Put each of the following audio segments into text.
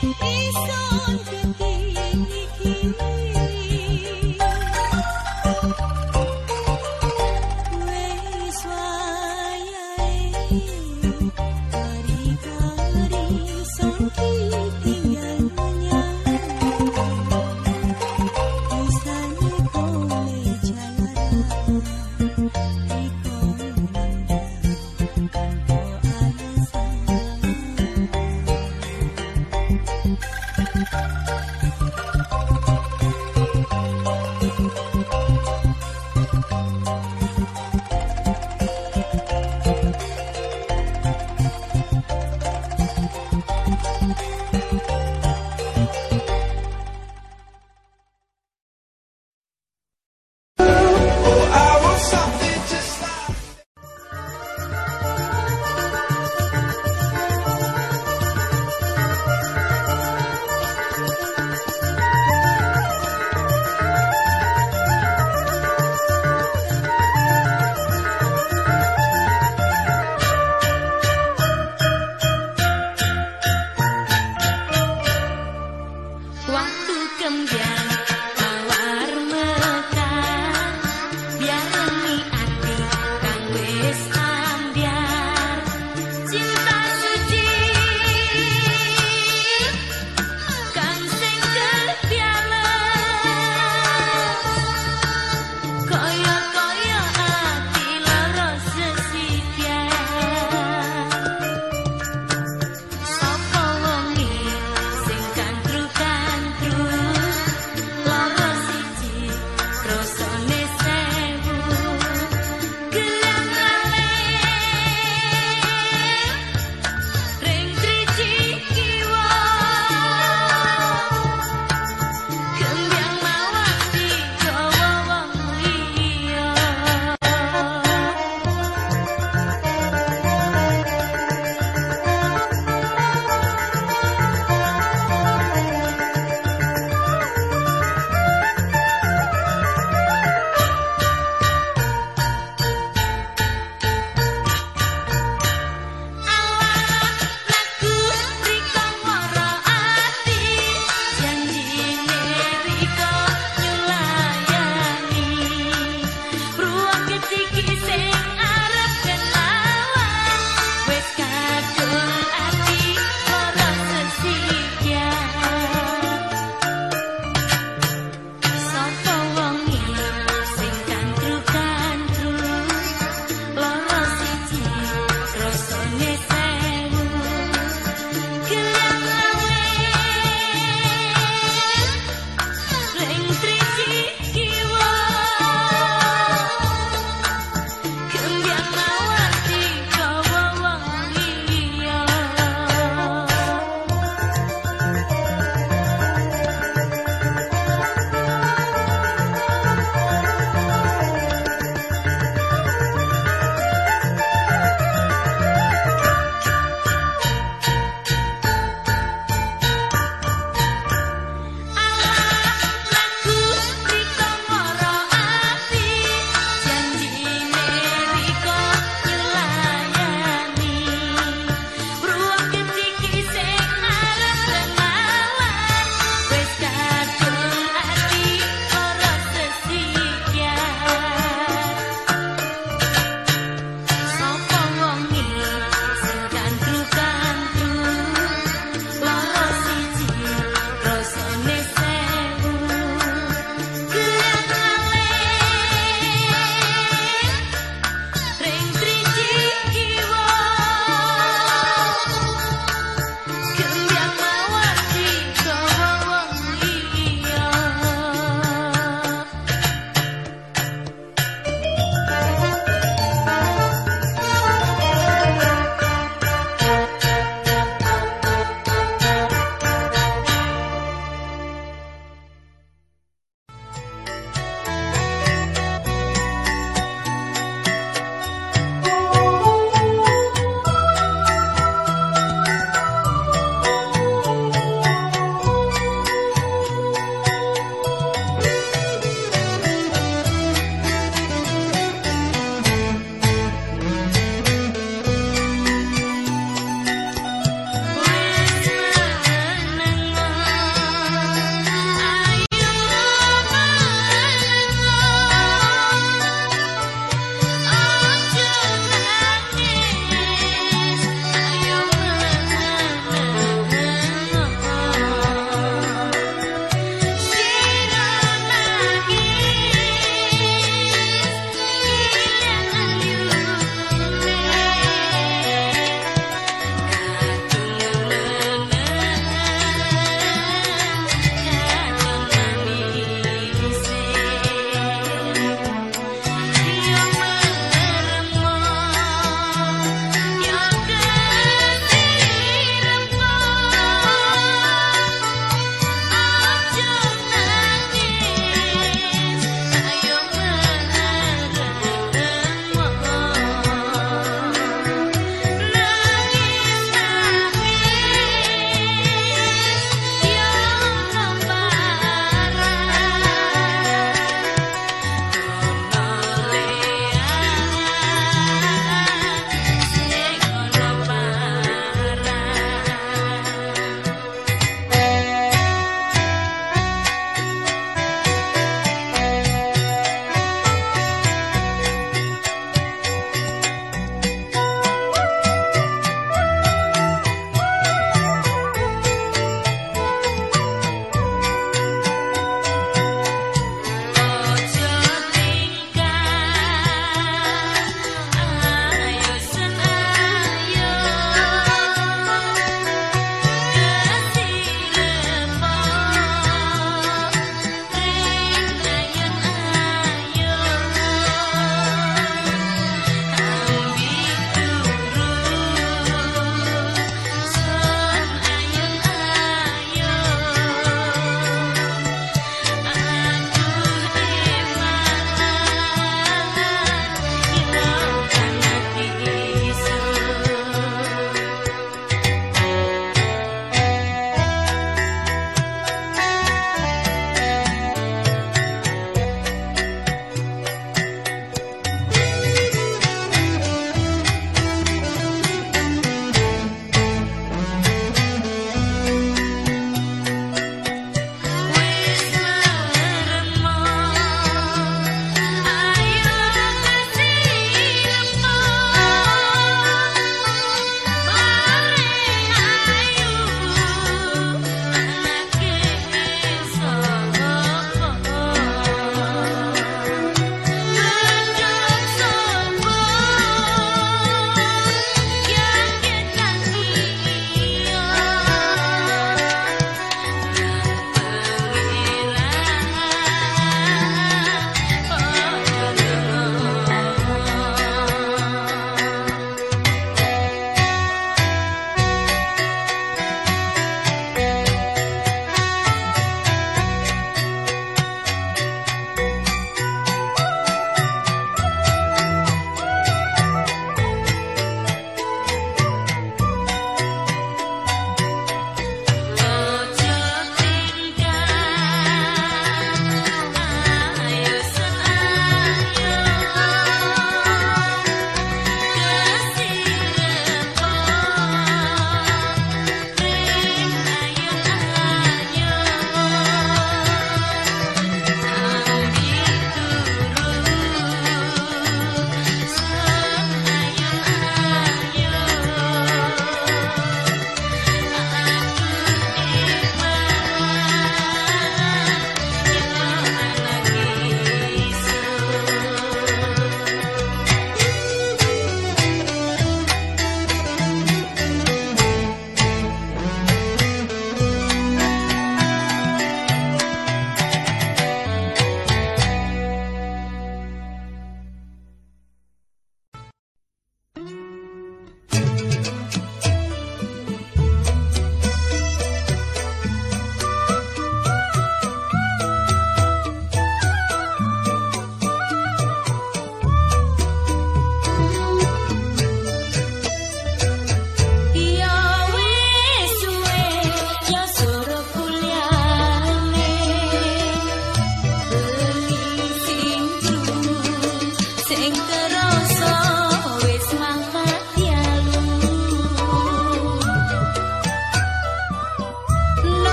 Peace.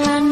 jalan